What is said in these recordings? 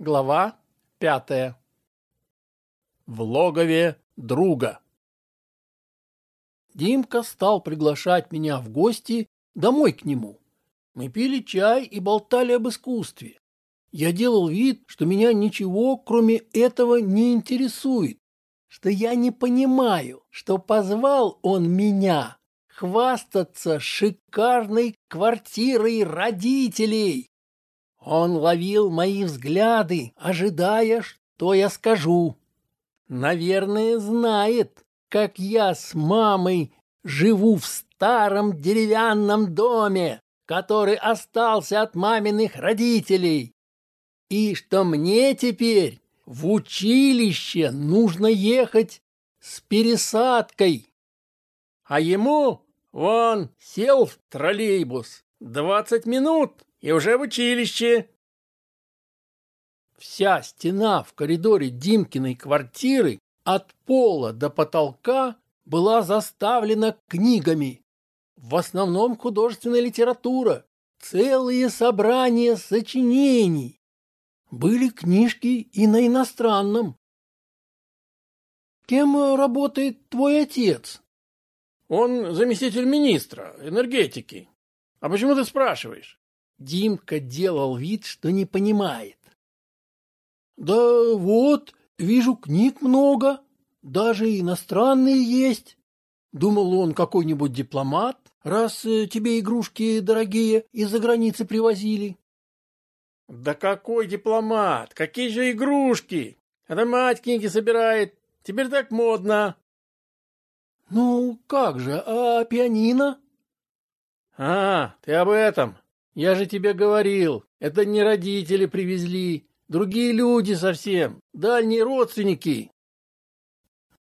Глава пятая. В логове друга. Димка стал приглашать меня в гости домой к нему. Мы пили чай и болтали об искусстве. Я делал вид, что меня ничего, кроме этого, не интересует, что я не понимаю, что позвал он меня хвастаться шикарной квартирой родителей. Он ловил мои взгляды, ожидая, что я скажу. Наверное, знает, как я с мамой живу в старом деревянном доме, который остался от маминых родителей. И что мне теперь в училище нужно ехать с пересадкой. А ему, вон, сел в троллейбус. Двадцать минут и уже в училище. Вся стена в коридоре Димкиной квартиры от пола до потолка была заставлена книгами. В основном художественная литература, целые собрания сочинений. Были книжки и на иностранном. Кем работает твой отец? Он заместитель министра энергетики. А почему ты спрашиваешь? Димка делал вид, что не понимает. Да вот, вижу книг много, даже иностранные есть. Думал он какой-нибудь дипломат, раз э, тебе игрушки дорогие из-за границы привозили. Да какой дипломат? Какие же игрушки? Это мать книги собирает. Теперь так модно. Ну, как же, а пианино? А, ты об этом. Я же тебе говорил, это не родители привезли, другие люди совсем, дальние родственники.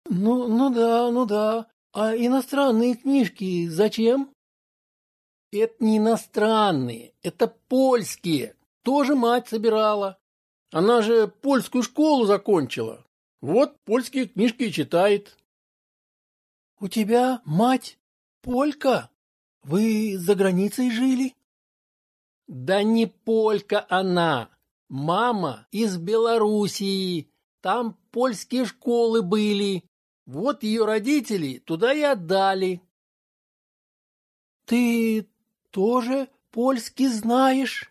Ну, ну да, ну да. А иностранные книжки зачем? Это не иностранные, это польские. Тоже мать собирала. Она же польскую школу закончила. Вот польские книжки и читает. У тебя мать полька? Вы за границей жили? Да не полька она. Мама из Белоруссии. Там польские школы были. Вот ее родители туда и отдали. Ты тоже польский знаешь?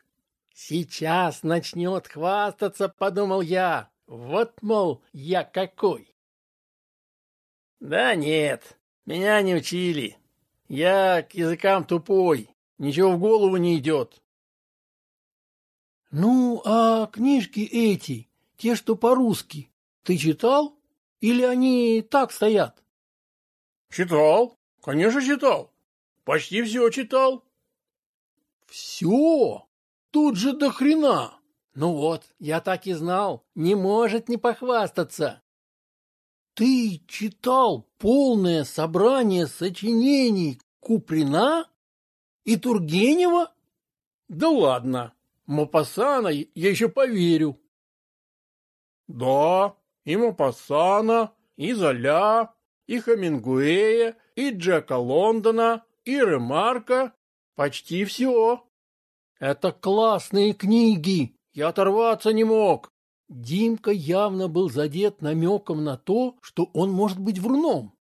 Сейчас начнет хвастаться, подумал я. Вот, мол, я какой. Да нет, меня не учили. Я к языкам тупой, ничего в голову не идет. Ну, а книжки эти, те, что по-русски, ты читал? Или они так стоят? Читал, конечно, читал. Почти все читал. Все? Тут же до хрена. Ну вот, я так и знал, не может не похвастаться. Ты читал полное собрание сочинений Куприна и Тургенева? Да ладно. Мопассана я еще поверю. Да, и Мопассана, и Золя, и Хамингуэя, и Джека Лондона, и Ремарка. Почти все. Это классные книги. Я оторваться не мог. Димка явно был задет намеком на то, что он может быть вруном.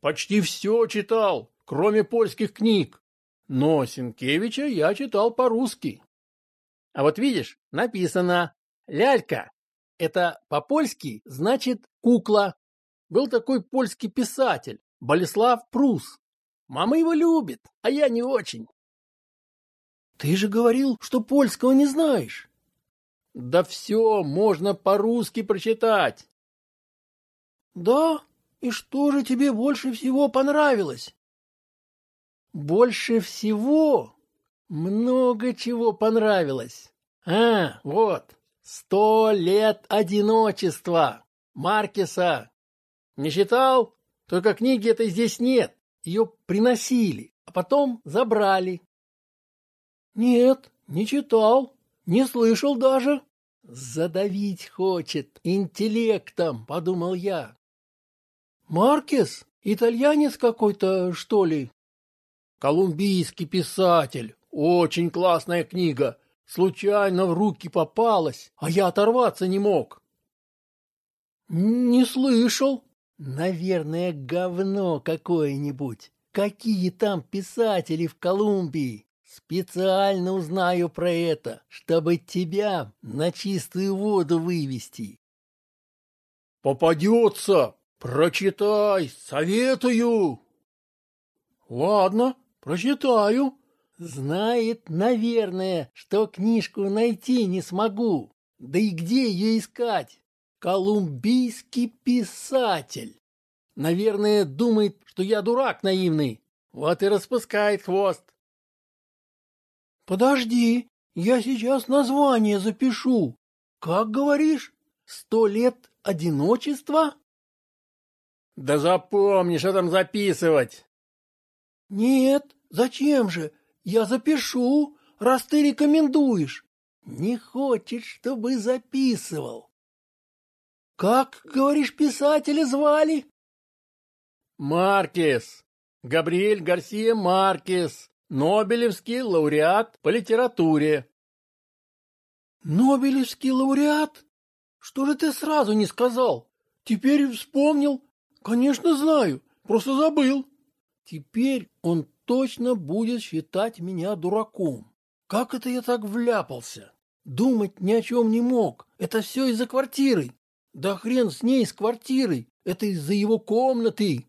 Почти все читал, кроме польских книг. Но Сенкевича я читал по-русски. А вот видишь, написано «лялька». Это по-польски значит «кукла». Был такой польский писатель, Болеслав Прус. Мама его любит, а я не очень. Ты же говорил, что польского не знаешь. Да все можно по-русски прочитать. Да? И что же тебе больше всего понравилось? Больше всего много чего понравилось. А, вот, «Сто лет одиночества» Маркеса. Не читал? Только книги этой здесь нет. Ее приносили, а потом забрали. Нет, не читал, не слышал даже. Задавить хочет интеллектом, подумал я. Маркес? Итальянец какой-то, что ли? Колумбийский писатель. Очень классная книга. Случайно в руки попалась, а я оторваться не мог. Не слышал. Наверное, говно какое-нибудь. Какие там писатели в Колумбии? Специально узнаю про это, чтобы тебя на чистую воду вывести. Попадется! Прочитай, советую! Ладно, прочитаю. Знает, наверное, что книжку найти не смогу. Да и где ее искать? Колумбийский писатель. Наверное, думает, что я дурак наивный. Вот и распускает хвост. Подожди, я сейчас название запишу. Как говоришь? Сто лет одиночества? Да запомни, что там записывать. Нет, зачем же? Я запишу, раз ты рекомендуешь. Не хочет, чтобы записывал. Как, говоришь, писателя звали? Маркес. Габриэль Гарсия Маркес. Нобелевский лауреат по литературе. Нобелевский лауреат? Что же ты сразу не сказал? Теперь вспомнил. Конечно, знаю, просто забыл. Теперь он точно будет считать меня дураком. Как это я так вляпался? Думать ни о чем не мог. Это все из-за квартиры. Да хрен с ней, с квартирой. Это из-за его комнаты.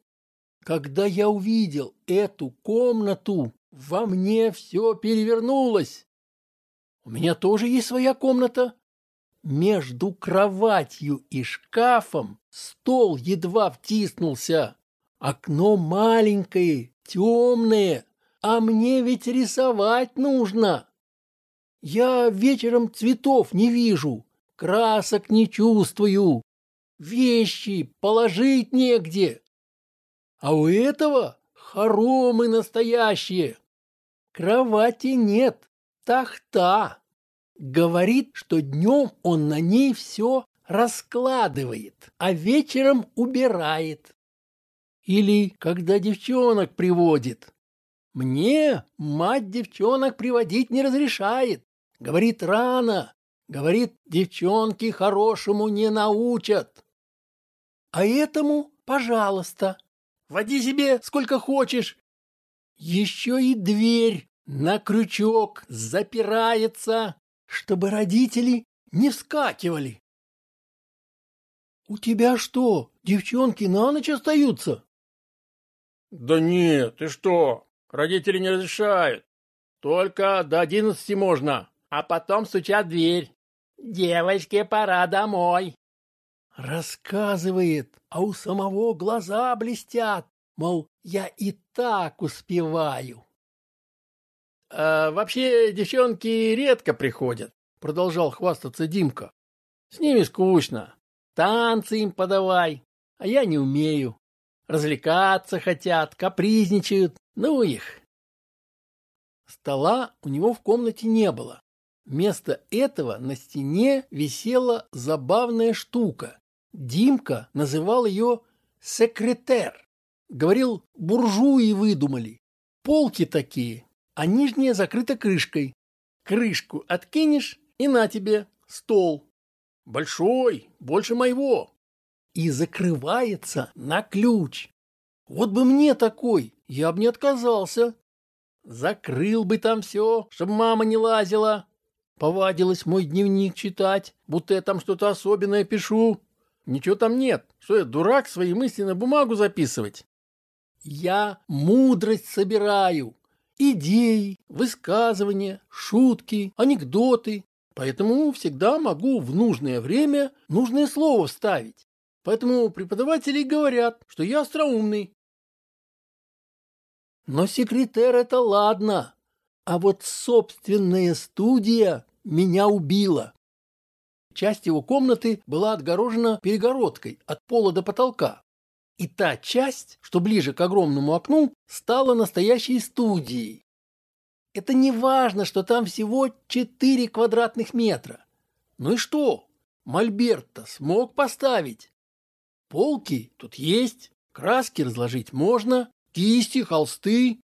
Когда я увидел эту комнату, во мне все перевернулось. У меня тоже есть своя комната. Между кроватью и шкафом стол едва втиснулся. Окно маленькое, темное, а мне ведь рисовать нужно. Я вечером цветов не вижу, красок не чувствую, вещи положить негде. А у этого хоромы настоящие. Кровати нет, тахта. Говорит, что днем он на ней все раскладывает, а вечером убирает. Или когда девчонок приводит. Мне мать девчонок приводить не разрешает. Говорит, рано. Говорит, девчонки хорошему не научат. А этому, пожалуйста, води себе сколько хочешь, еще и дверь на крючок запирается, чтобы родители не вскакивали. У тебя что, девчонки на ночь остаются? Да нет, ты что? Родители не разрешают. Только до одиннадцати можно, а потом стучат в дверь. Девочке пора домой. Рассказывает, а у самого глаза блестят. Мол, я и так успеваю. А вообще девчонки редко приходят, продолжал хвастаться Димка. С ними скучно. Танцы им подавай, а я не умею. Развлекаться хотят, капризничают, ну их. Стола у него в комнате не было. Вместо этого на стене висела забавная штука. Димка называл ее секретер. Говорил, буржуи выдумали. Полки такие, а нижняя закрыта крышкой. Крышку откинешь, и на тебе стол. Большой, больше моего. И закрывается на ключ. Вот бы мне такой, я бы не отказался. Закрыл бы там все, чтобы мама не лазила. Повадилась мой дневник читать, будто я там что-то особенное пишу. Ничего там нет. Что я, дурак, свои мысли на бумагу записывать? Я мудрость собираю. Идеи, высказывания, шутки, анекдоты. Поэтому всегда могу в нужное время нужное слово вставить. Поэтому преподаватели говорят, что я остроумный. Но секретарь это ладно. А вот собственная студия меня убила. Часть его комнаты была отгорожена перегородкой от пола до потолка. И та часть, что ближе к огромному окну, стала настоящей студией. Это не важно, что там всего 4 квадратных метра. Ну и что? Мольберт-то смог поставить. Полки тут есть, краски разложить можно, кисти, холсты.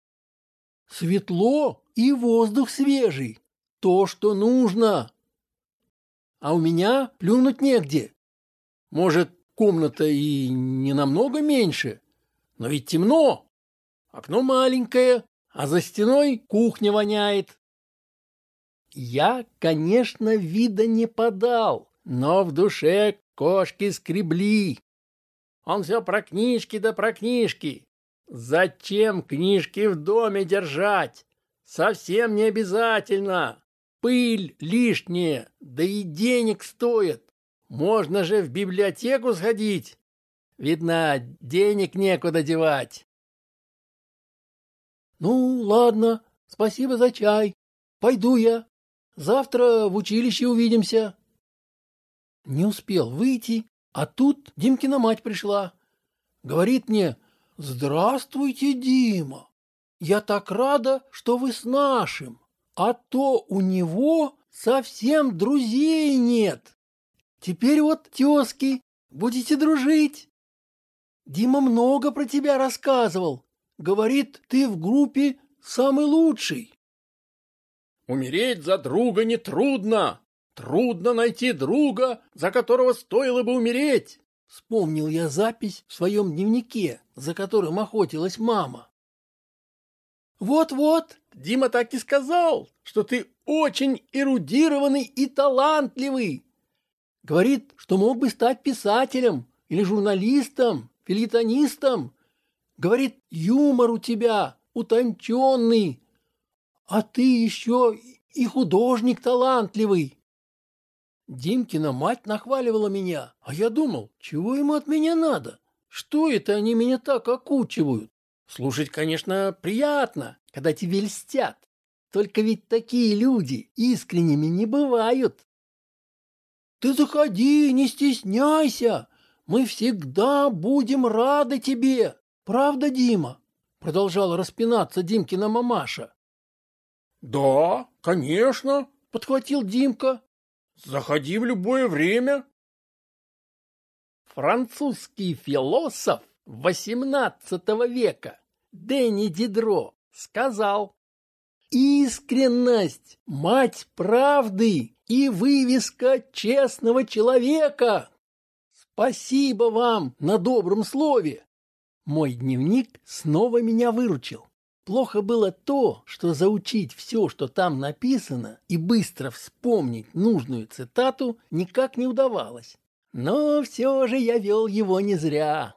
Светло и воздух свежий. то, что нужно. А у меня плюнуть негде. Может, комната и не намного меньше, но ведь темно. Окно маленькое, а за стеной кухня воняет. Я, конечно, вида не подал, но в душе кошки скребли. Он все про книжки да про книжки. Зачем книжки в доме держать? Совсем не обязательно. Пыль лишняя, да и денег стоит. Можно же в библиотеку сходить. Видно, денег некуда девать. Ну, ладно, спасибо за чай. Пойду я. Завтра в училище увидимся. Не успел выйти, а тут Димкина мать пришла. Говорит мне, здравствуйте, Дима. Я так рада, что вы с нашим. А то у него совсем друзей нет. Теперь вот тезки, будете дружить. Дима много про тебя рассказывал. Говорит, ты в группе самый лучший. Умереть за друга нетрудно. Трудно найти друга, за которого стоило бы умереть. Вспомнил я запись в своем дневнике, за которым охотилась мама. Вот-вот, Дима так и сказал, что ты очень эрудированный и талантливый. Говорит, что мог бы стать писателем или журналистом, филитонистом. Говорит, юмор у тебя утонченный, а ты еще и художник талантливый. Димкина мать нахваливала меня, а я думал, чего ему от меня надо? Что это они меня так окучивают? Слушать, конечно, приятно, когда тебе льстят. Только ведь такие люди искренними не бывают. Ты заходи, не стесняйся. Мы всегда будем рады тебе. Правда, Дима? Продолжала распинаться Димкина мамаша. Да, конечно, подхватил Димка. Заходи в любое время. Французский философ XVIII века Дени Дидро сказал, «Искренность – мать правды и вывеска честного человека. Спасибо вам на добром слове!» Мой дневник снова меня выручил. Плохо было то, что заучить все, что там написано, и быстро вспомнить нужную цитату никак не удавалось. Но все же я вел его не зря.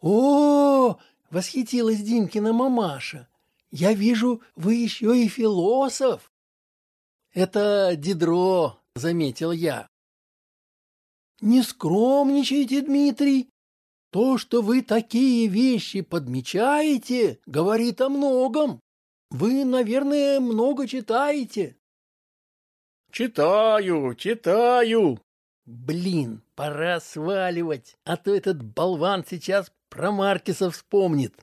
«О, — восхитилась Димкина мамаша, — я вижу, вы еще и философ!» «Это Дидро», — заметил я. «Не скромничайте, Дмитрий, то, что вы такие вещи подмечаете, говорит о многом. Вы, наверное, много читаете. Читаю, читаю. Блин, пора сваливать, а то этот болван сейчас про Маркиса вспомнит.